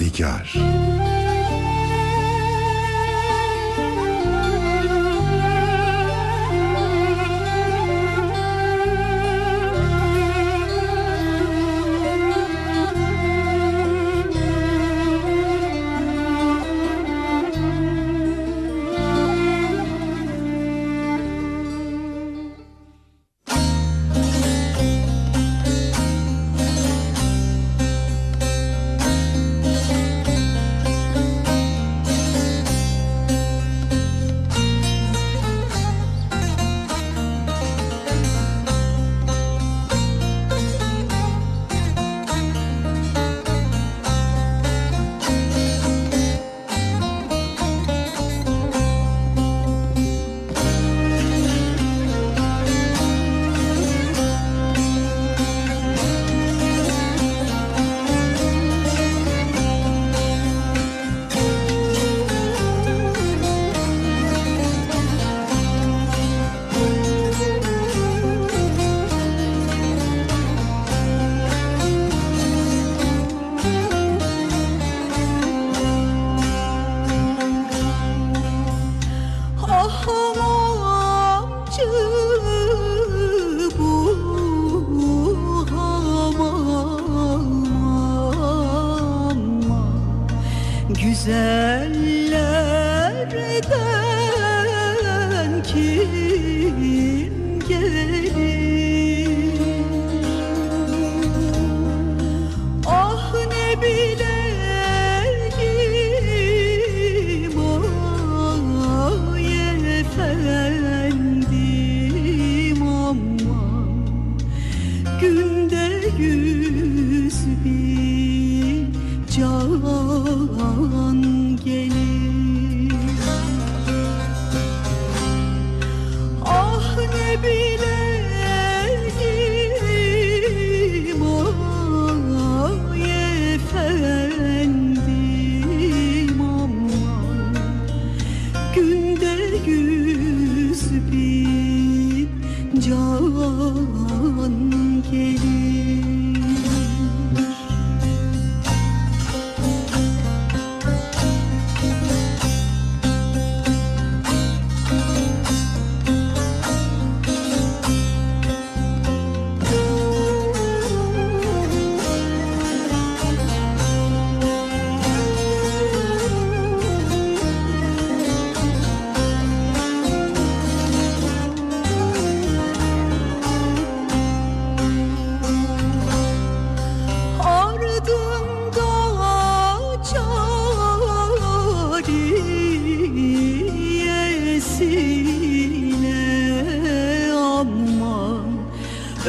Yadigar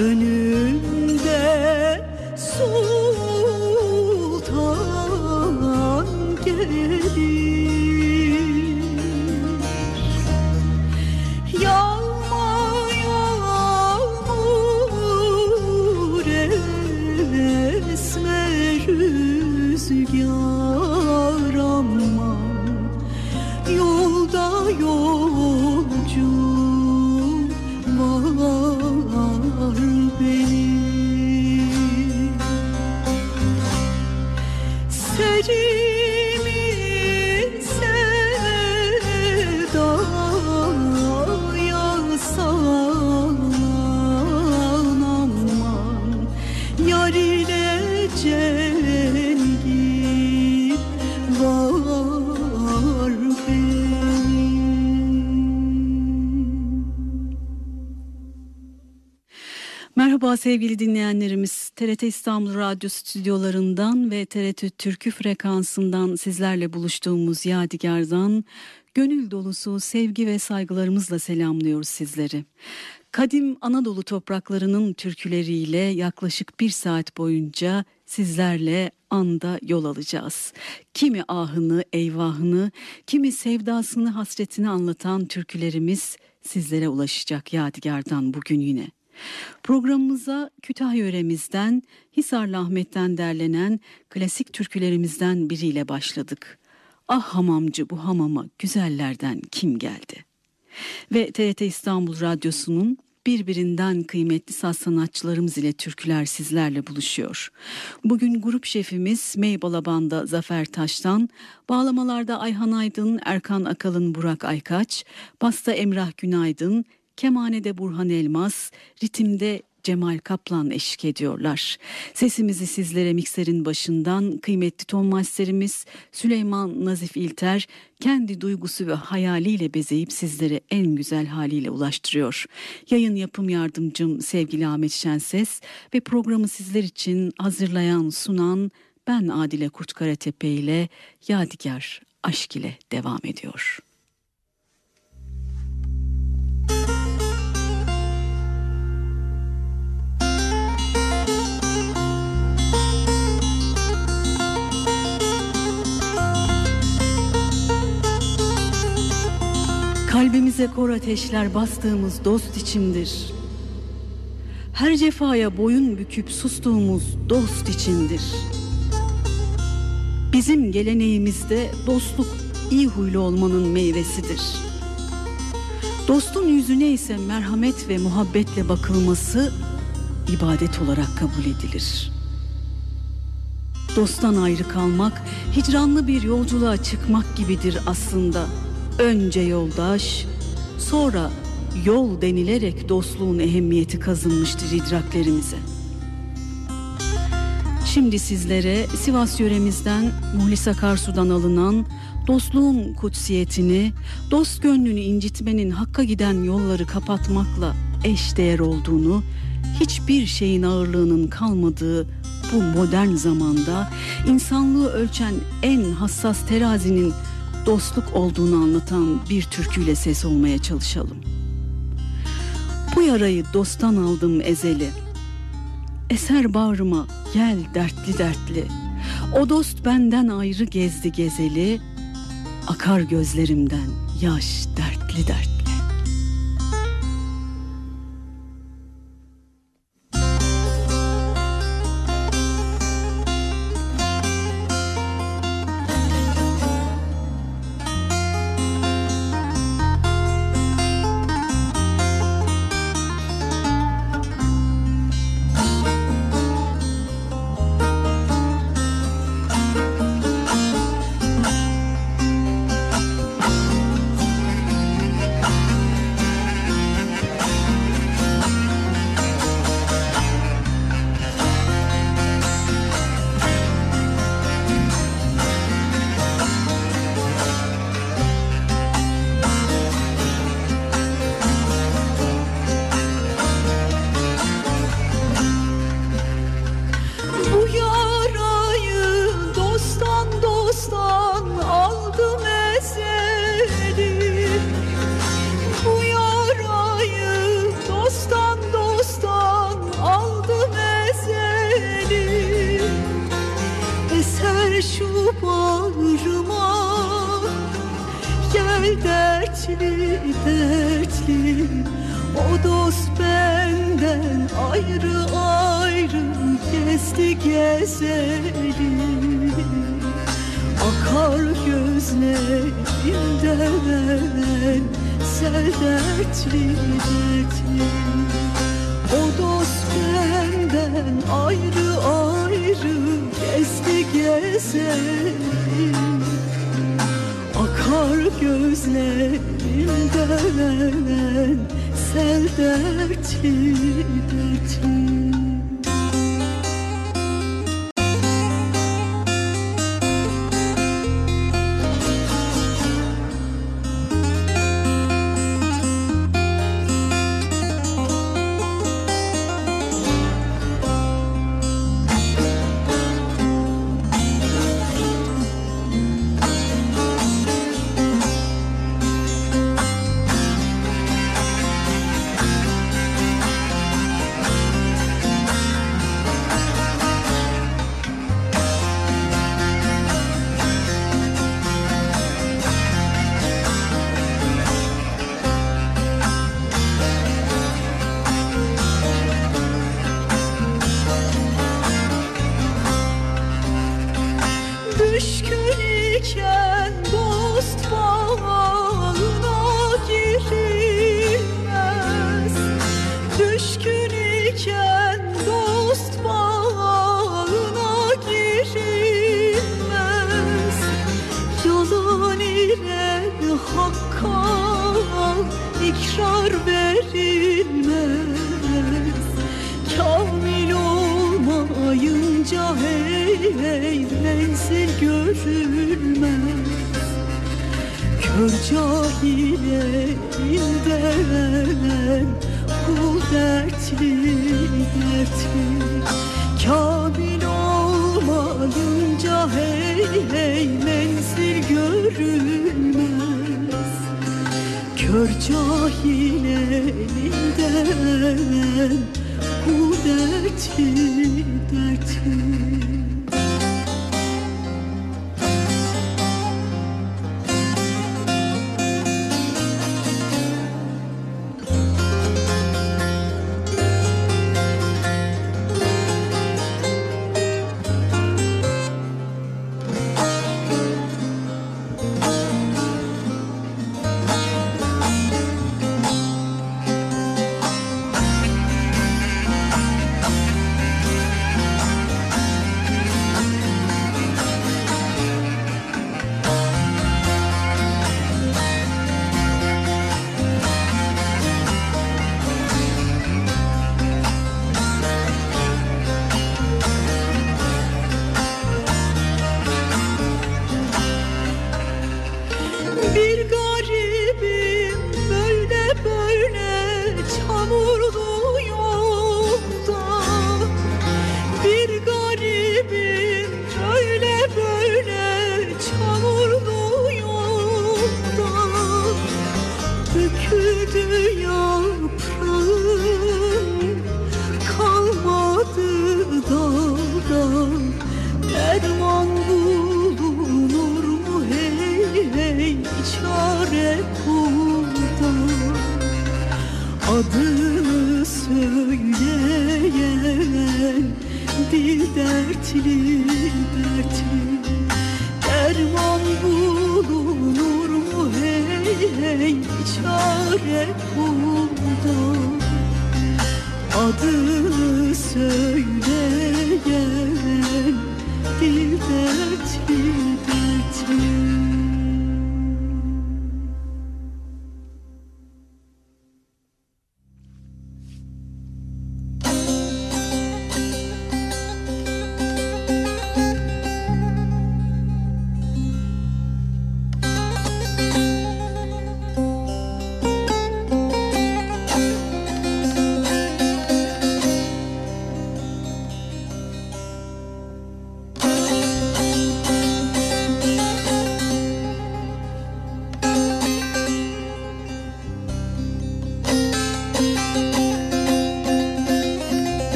önü sevgili dinleyenlerimiz. TRT İstanbul Radyo stüdyolarından ve TRT Türkü frekansından sizlerle buluştuğumuz Yadigar'dan gönül dolusu sevgi ve saygılarımızla selamlıyoruz sizleri. Kadim Anadolu topraklarının türküleriyle yaklaşık bir saat boyunca sizlerle anda yol alacağız. Kimi ahını, eyvahını, kimi sevdasını, hasretini anlatan türkülerimiz sizlere ulaşacak Yadigar'dan bugün yine. Programımıza Kütahya yöremizden Hisarlı Ahmet'ten derlenen klasik türkülerimizden biriyle başladık. Ah hamamcı bu hamama güzellerden kim geldi? Ve TRT İstanbul Radyosu'nun birbirinden kıymetli saz sanatçılarımız ile türküler sizlerle buluşuyor. Bugün grup şefimiz Meybalabanda Zafer Taş'tan, bağlamalarda Ayhan Aydın, Erkan Akalın, Burak Aykaç, basta Emrah Günaydın, kemanede Burhan Elmas, ritimde Cemal Kaplan eşlik ediyorlar. Sesimizi sizlere mikserin başından kıymetli ton masterimiz Süleyman Nazif İlter kendi duygusu ve hayaliyle bezeyip sizlere en güzel haliyle ulaştırıyor. Yayın yapım yardımcım sevgili Ahmet Şenses ve programı sizler için hazırlayan sunan ben Adile Kurtkaratepe ile Yadigar Aşk ile devam ediyor. Kalbimize kor ateşler bastığımız dost içindir. Her cefaya boyun büküp sustuğumuz dost içindir. Bizim geleneğimizde dostluk iyi huylu olmanın meyvesidir. Dostun yüzüne ise merhamet ve muhabbetle bakılması ibadet olarak kabul edilir. Dosttan ayrı kalmak, hicranlı bir yolculuğa çıkmak gibidir aslında.'' Önce yoldaş, sonra yol denilerek dostluğun ehemmiyeti kazınmıştır idraklerimize. Şimdi sizlere Sivas yöremizden Muhlis Akarsu'dan alınan dostluğun kutsiyetini, dost gönlünü incitmenin hakka giden yolları kapatmakla eş değer olduğunu, hiçbir şeyin ağırlığının kalmadığı bu modern zamanda insanlığı ölçen en hassas terazinin dostluk olduğunu anlatan bir türküyle ses olmaya çalışalım. Bu yarayı dosttan aldım ezeli. Eser bağrıma gel dertli dertli. O dost benden ayrı gezdi gezeli. Akar gözlerimden yaş dertli dertli. dost benden ayrı ayrı Gezdi gezelim Akar gözlerimden Sel dertli O dost benden ayrı ayrı Gezdi gezelim Akar gözlerimden güzel hey menzil görülmez. Kör cahil elinden Kul dertli dertli. Kamil olmayınca hey hey menzil görülmez. Kör cahil elinden Bu dertli dertli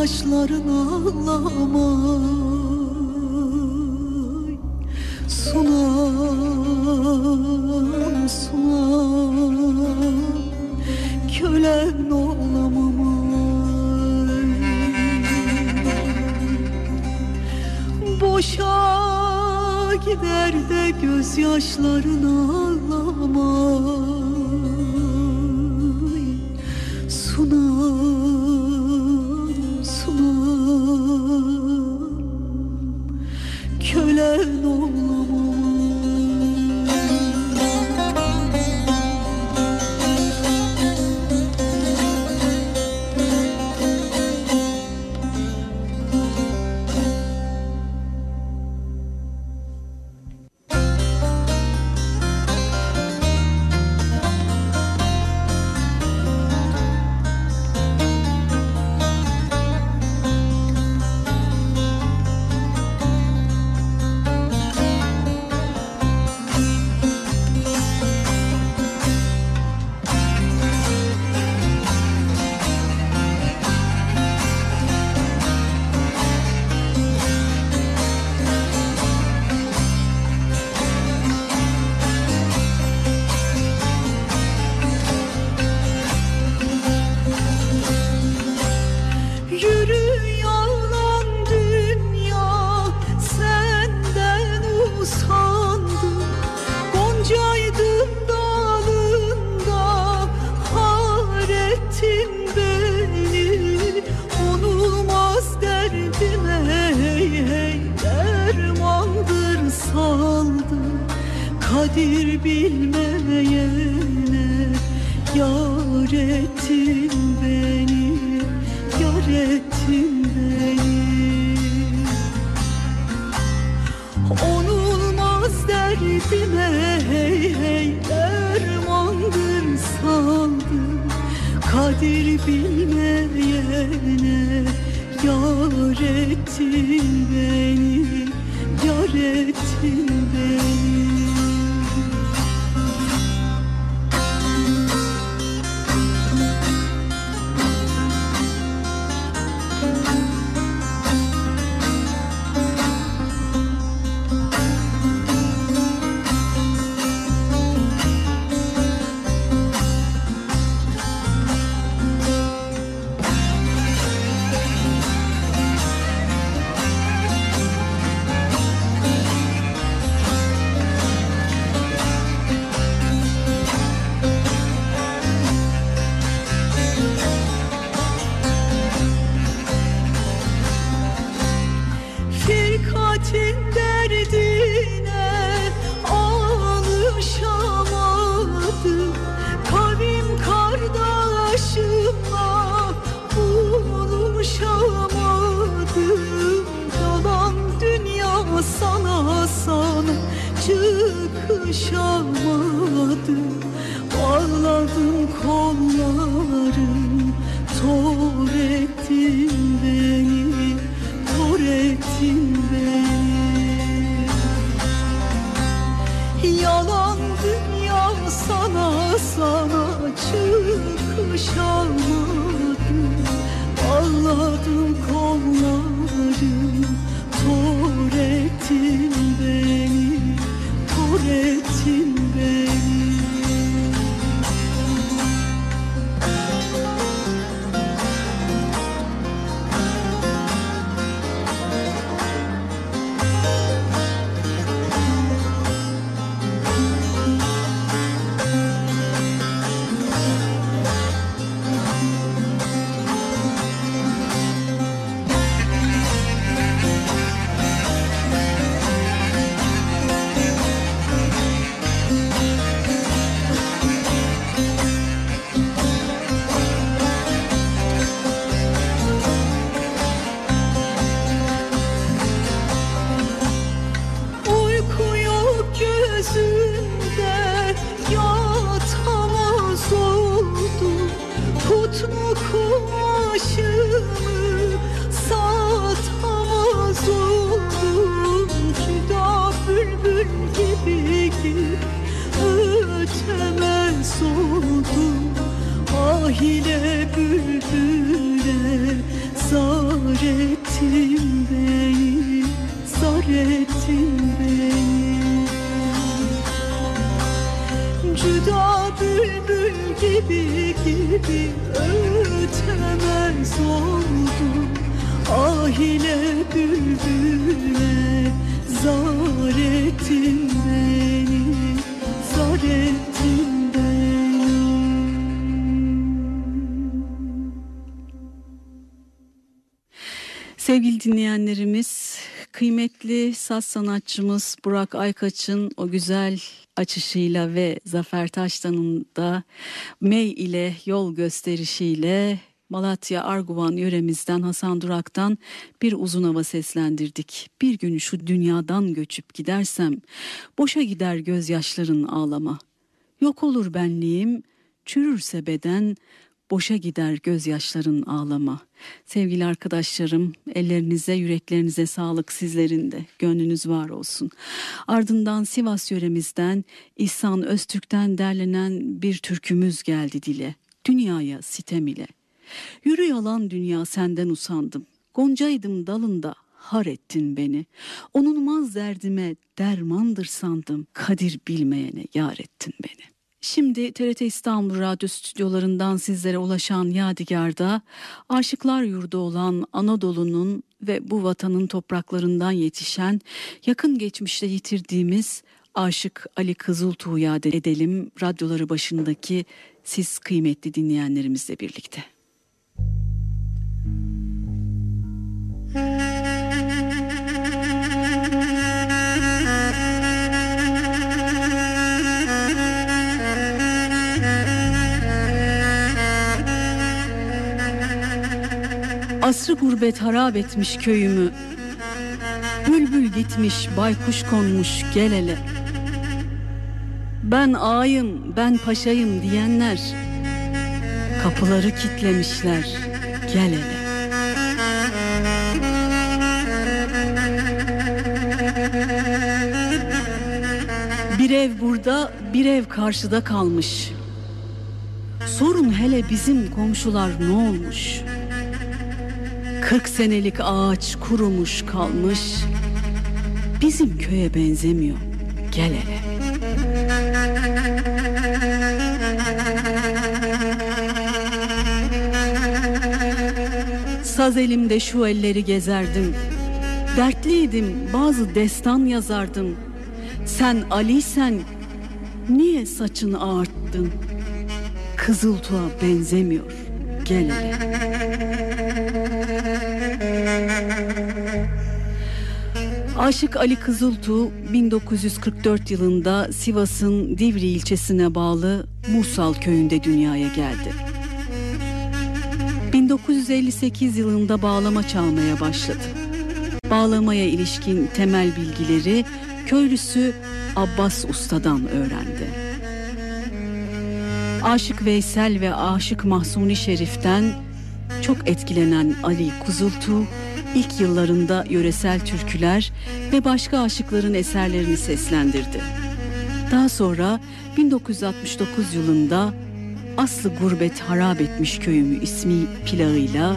gözyaşların ağlama çıkışamadım Bağladım kollarım. Tor ettin beni Tor ettin beni. Yalan dünya sana sana çıkışamadım saz sanatçımız Burak Aykaç'ın o güzel açışıyla ve Zafer Taştan'ın da Mey ile yol gösterişiyle Malatya Arguvan yöremizden Hasan Durak'tan bir uzun hava seslendirdik. Bir gün şu dünyadan göçüp gidersem boşa gider gözyaşların ağlama. Yok olur benliğim, çürürse beden, boşa gider gözyaşların ağlama. Sevgili arkadaşlarım, ellerinize, yüreklerinize sağlık sizlerin de. Gönlünüz var olsun. Ardından Sivas yöremizden İhsan Öztürk'ten derlenen bir türkümüz geldi dile. Dünyaya sitem ile. Yürü yalan dünya senden usandım. Goncaydım dalında har ettin beni. Onulmaz derdime dermandır sandım. Kadir bilmeyene yar ettin beni. Şimdi TRT İstanbul Radyo stüdyolarından sizlere ulaşan Yadigar'da aşıklar yurdu olan Anadolu'nun ve bu vatanın topraklarından yetişen yakın geçmişte yitirdiğimiz Aşık Ali Kızıltuğ'u yad edelim radyoları başındaki siz kıymetli dinleyenlerimizle birlikte. Asrı gurbet harap etmiş köyümü. Bülbül gitmiş baykuş konmuş gel hele. Ben ağayım ben paşayım diyenler Kapıları kitlemişler gel hele. Bir ev burada bir ev karşıda kalmış. Sorun hele bizim komşular ne olmuş? Kırk senelik ağaç kurumuş kalmış. Bizim köye benzemiyor. Gel hele. Saz elimde şu elleri gezerdim. Dertliydim bazı destan yazardım. Sen Ali sen niye saçını ağarttın? Kızıltuğa benzemiyor. Gel hele. Aşık Ali Kızıltuğ 1944 yılında Sivas'ın Divri ilçesine bağlı Mursal köyünde dünyaya geldi. 1958 yılında bağlama çalmaya başladı. Bağlamaya ilişkin temel bilgileri köylüsü Abbas Usta'dan öğrendi. Aşık Veysel ve Aşık Mahsuni Şerif'ten çok etkilenen Ali Kuzultu ilk yıllarında yöresel türküler ve başka aşıkların eserlerini seslendirdi. Daha sonra 1969 yılında Aslı Gurbet Harap Etmiş Köyümü ismi plağıyla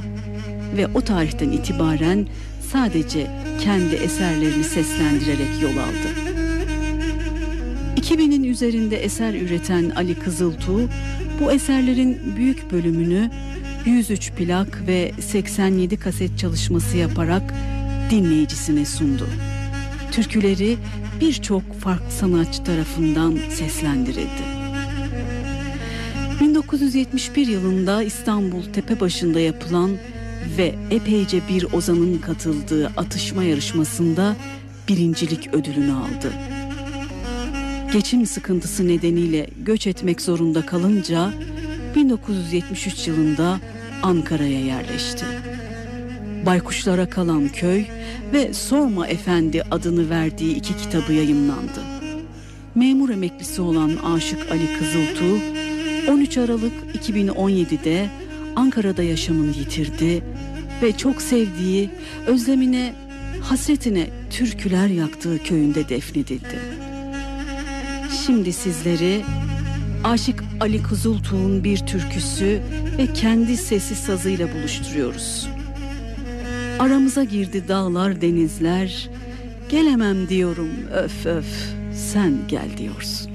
ve o tarihten itibaren sadece kendi eserlerini seslendirerek yol aldı. 2000'in üzerinde eser üreten Ali Kızıltuğ bu eserlerin büyük bölümünü 103 plak ve 87 kaset çalışması yaparak dinleyicisine sundu. Türküleri birçok farklı sanatçı tarafından seslendirildi. 1971 yılında İstanbul Tepebaşı'nda yapılan ve epeyce bir ozanın katıldığı atışma yarışmasında birincilik ödülünü aldı. Geçim sıkıntısı nedeniyle göç etmek zorunda kalınca 1973 yılında Ankara'ya yerleşti. Baykuşlara kalan köy ve Sorma Efendi adını verdiği iki kitabı yayımlandı. Memur emeklisi olan Aşık Ali Kızıltuğ 13 Aralık 2017'de Ankara'da yaşamını yitirdi ve çok sevdiği, özlemine, hasretine türküler yaktığı köyünde defnedildi. Şimdi sizleri Aşık Ali Kızıltuğ'un bir türküsü ve kendi sesi sazıyla buluşturuyoruz. Aramıza girdi dağlar denizler, gelemem diyorum öf öf, sen gel diyorsun.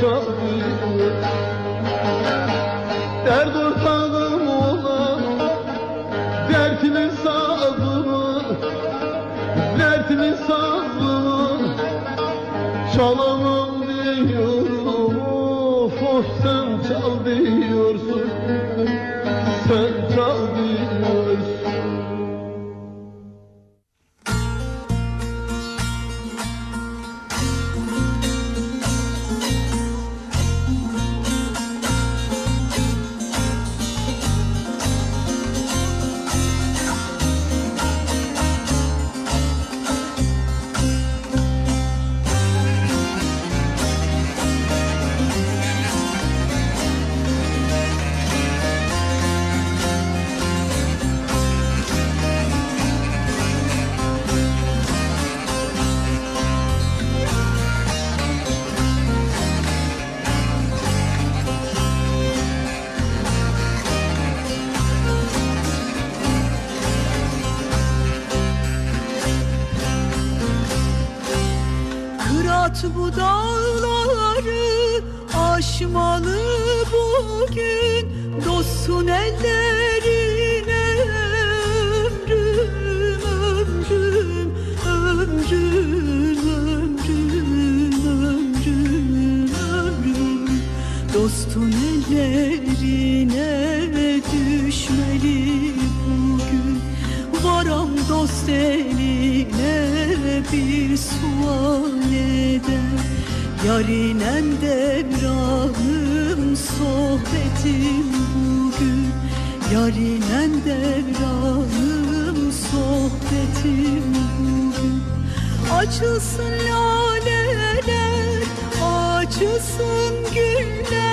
çok büyük Dert ortağım olan Dertimin sazımı Dertimin sazımı Çalamam diyorum Of of sen çal diyorsun. sohbetim bugün Yarinen devranım. Sohbetim bugün Açılsın laleler, açılsın güller.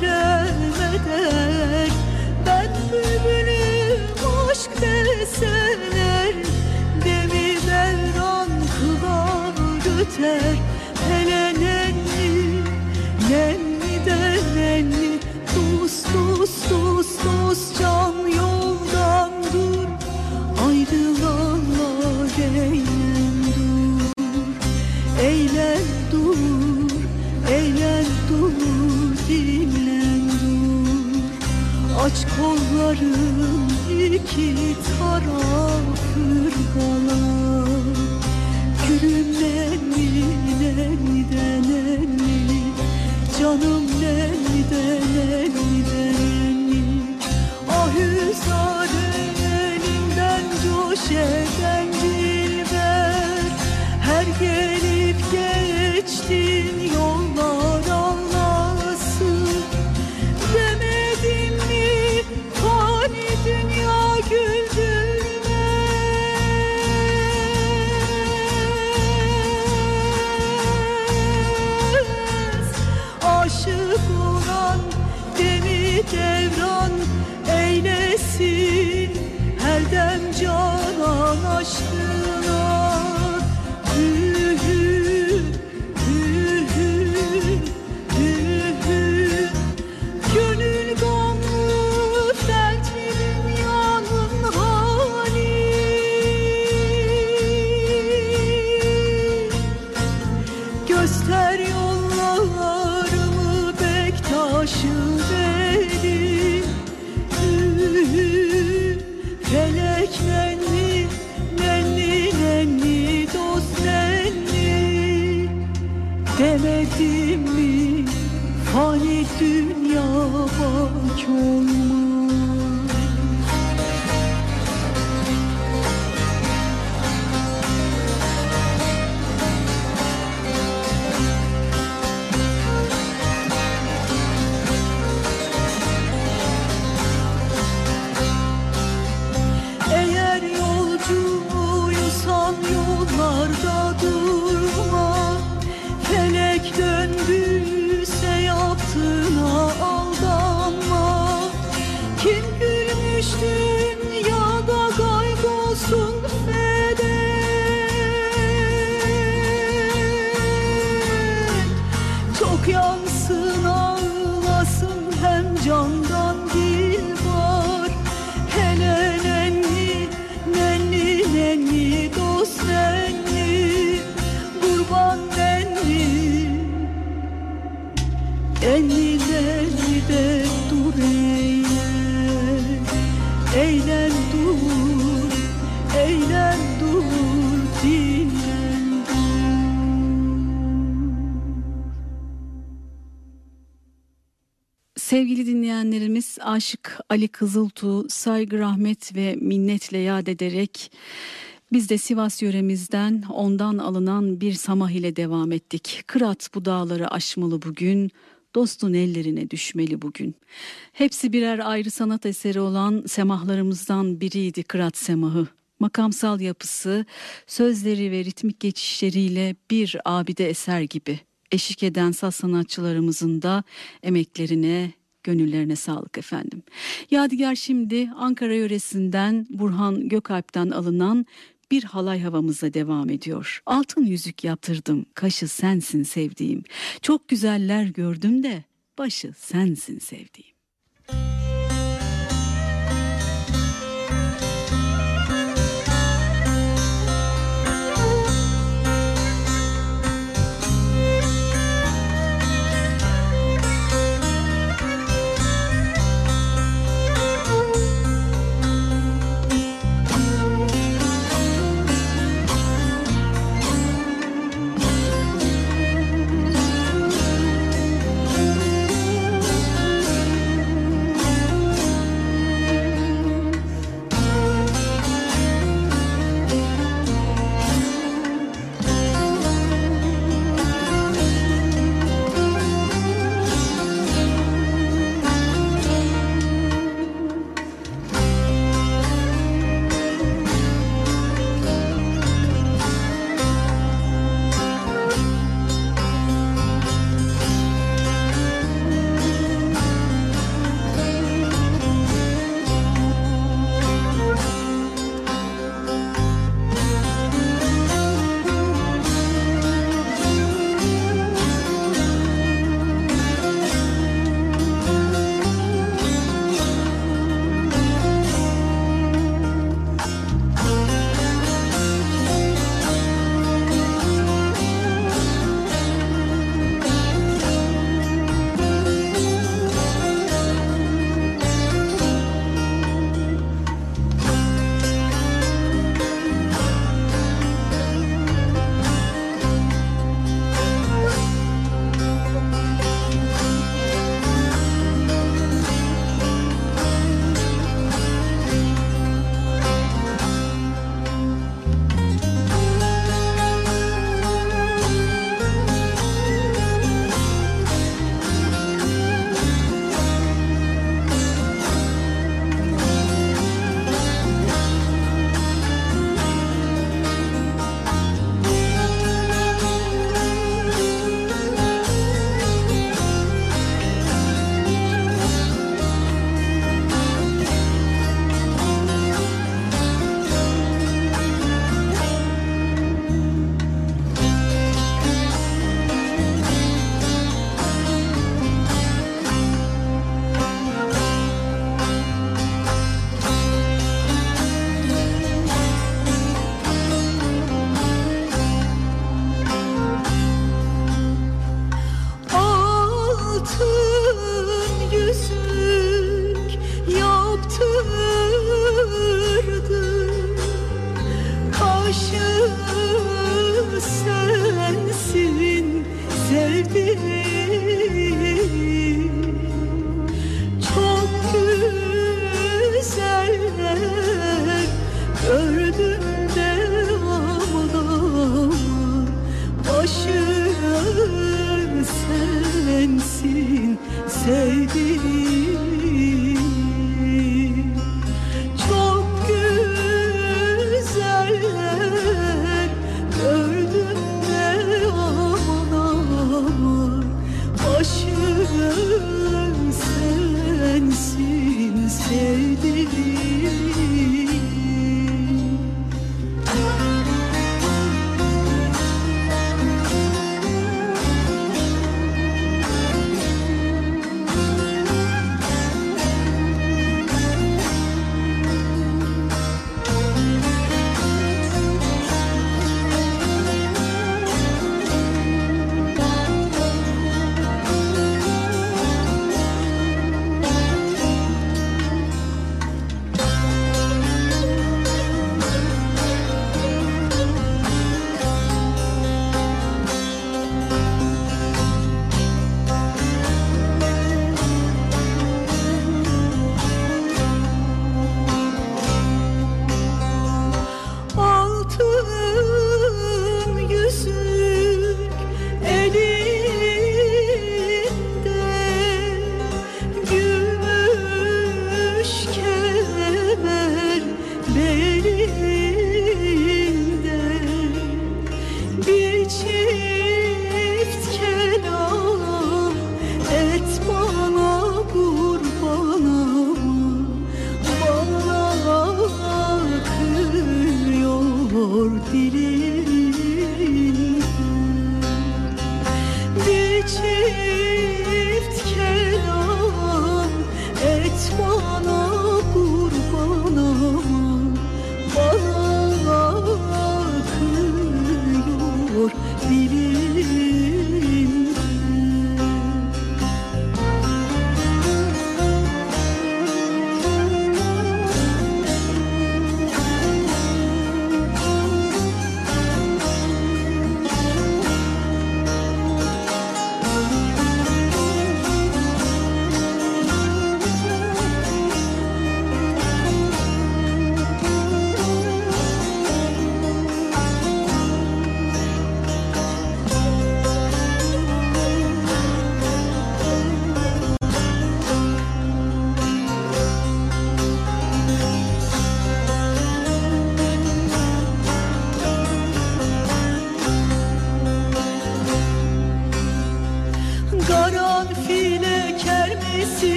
pleasure. Kolların iki Ali Kızıltuğ saygı, rahmet ve minnetle yad ederek biz de Sivas yöremizden ondan alınan bir samah ile devam ettik. Kırat bu dağları aşmalı bugün, dostun ellerine düşmeli bugün. Hepsi birer ayrı sanat eseri olan semahlarımızdan biriydi Kırat semahı. Makamsal yapısı, sözleri ve ritmik geçişleriyle bir abide eser gibi. Eşlik eden saz sanatçılarımızın da emeklerine, gönüllerine sağlık efendim. Yadigar şimdi Ankara yöresinden Burhan Gökalp'ten alınan bir halay havamızla devam ediyor. Altın yüzük yaptırdım, kaşı sensin sevdiğim. Çok güzeller gördüm de başı sensin sevdiğim. Gönül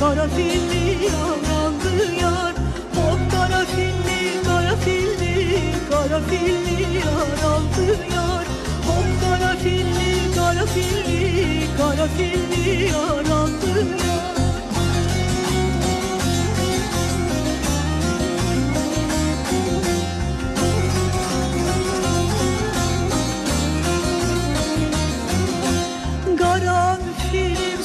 misin Karafilli yar Hop karafilli Karafilli yar aldı yar. Hop karafilli Karafilli yar aldı yar. Karanfilim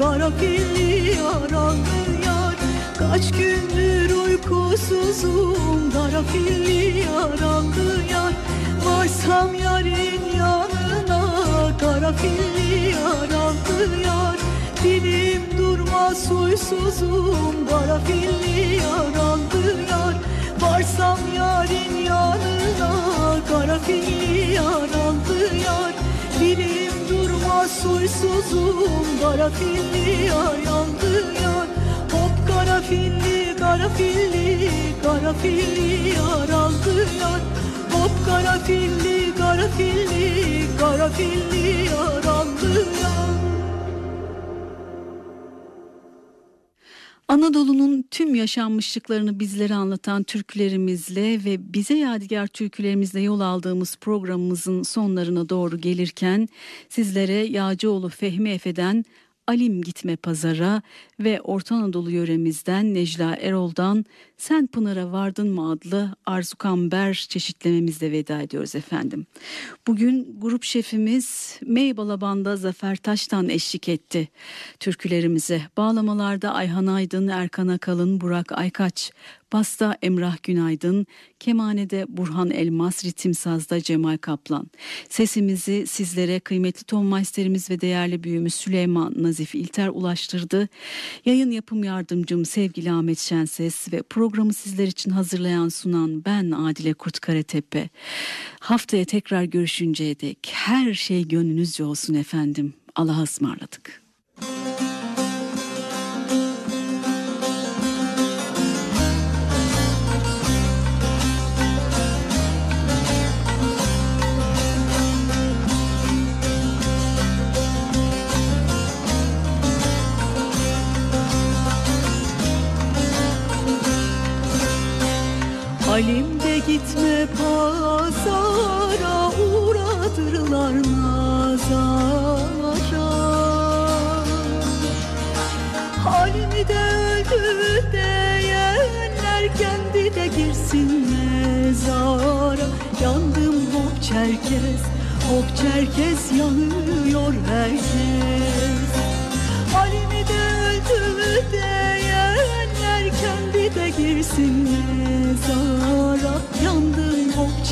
susuzum Karanfilli yarandı yar. Kaç gündür uykusuzum. Karanfilli yarandı yar. Varsam yarın yanına. Karanfilli yarandı yar. Dilim durmaz huysuzum Karanfilli yarandı yar. Varsam yarın yanına. Karanfilli yarandı yar. Dilim durmaz huysuzum Karafilli yar yandı yar. Hop karafilli karafilli Karafilli yar aldı yar. Hop karafilli karafilli Karafilli yar aldı yar Anadolu'nun tüm yaşanmışlıklarını bizlere anlatan türkülerimizle ve bize yadigar türkülerimizle yol aldığımız programımızın sonlarına doğru gelirken sizlere Yağcıoğlu Fehmi Efe'den Alim Gitme Pazara ve Orta Anadolu yöremizden Necla Erol'dan Sen Pınar'a Vardın mı adlı Arzu Kamber çeşitlememizle veda ediyoruz efendim. Bugün grup şefimiz Meybalaban'da Zafer Taş'tan eşlik etti türkülerimize. Bağlamalarda Ayhan Aydın, Erkan Akalın, Burak Aykaç, Basta Emrah Günaydın, Kemane'de Burhan Elmas, Ritim Saz'da Cemal Kaplan. Sesimizi sizlere kıymetli ton maisterimiz ve değerli büyüğümüz Süleyman Nazif İlter ulaştırdı. Yayın yapım yardımcım sevgili Ahmet Şenses ve programı sizler için hazırlayan sunan ben Adile Kurt Karatepe. Haftaya tekrar görüşünceye dek her şey gönlünüzce olsun efendim. Allah'a ısmarladık. Halimde gitme pazara uğradırlar nazara. Halimi de öldü diyenler kendi de girsin mezara. Yandım hop çerkez, hop çerkez yanıyor herkes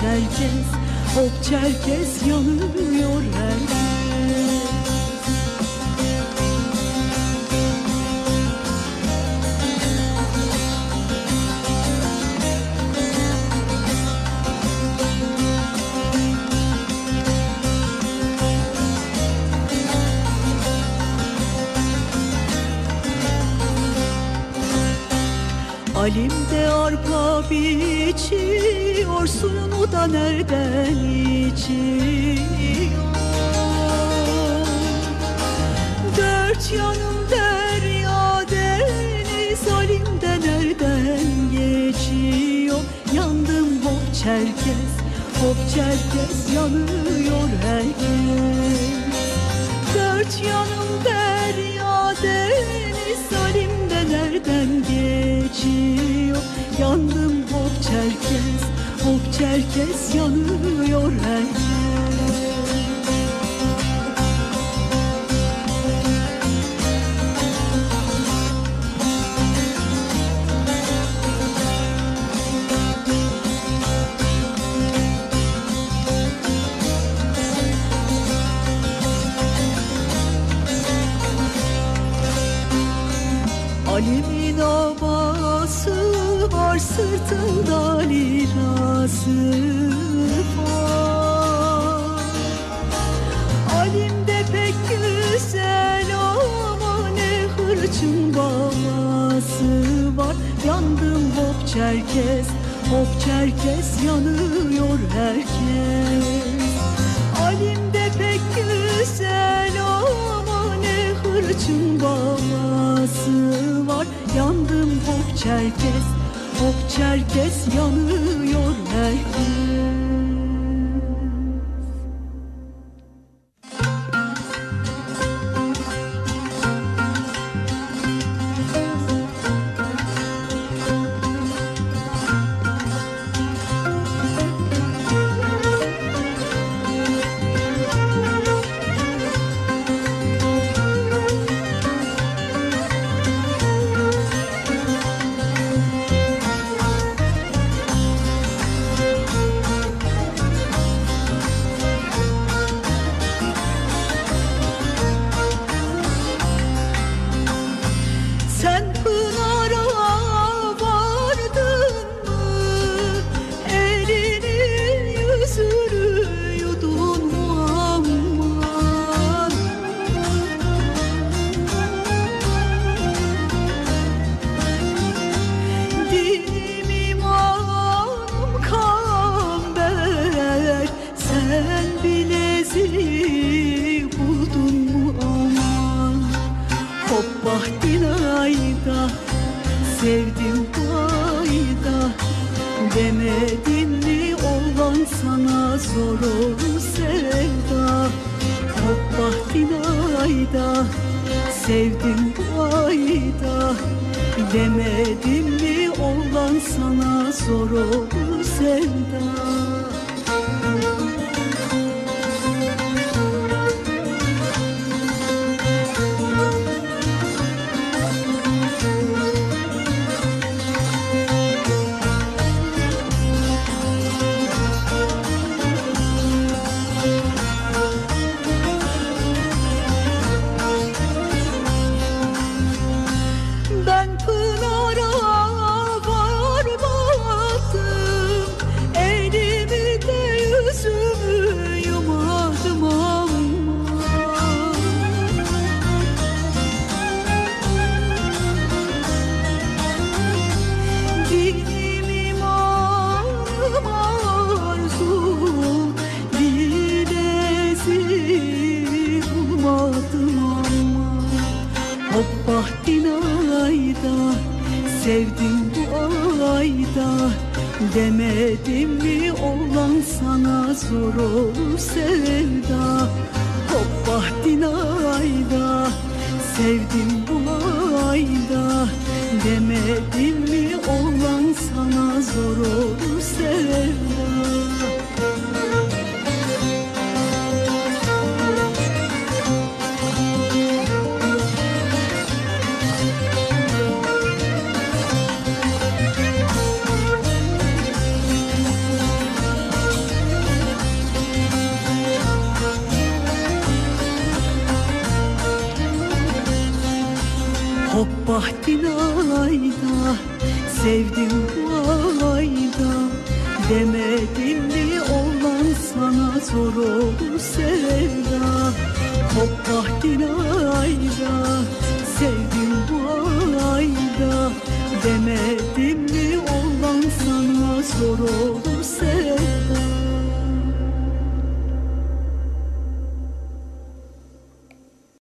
Çerkez, hop çerkez yanıyor herkes Halimde arpa biçiyor Suyunu da nereden içiyor? Dört yanım derya deniz Halimde nereden geçiyor? Yandım hop çerkez Hop çerkez yanıyor herkes. Dört yanım derya deniz Halimde nereden geçiyor. Yandım hop çerkez Hop çerkez yanıyor herkes Yusuf pek güzel ama ne babası var. Yandım hop çerkes, yanıyor herkes. Alim de pek güzel ama ne hırçın babası var. Yandım hop çerkes, Top çerkes yanıyor her gün.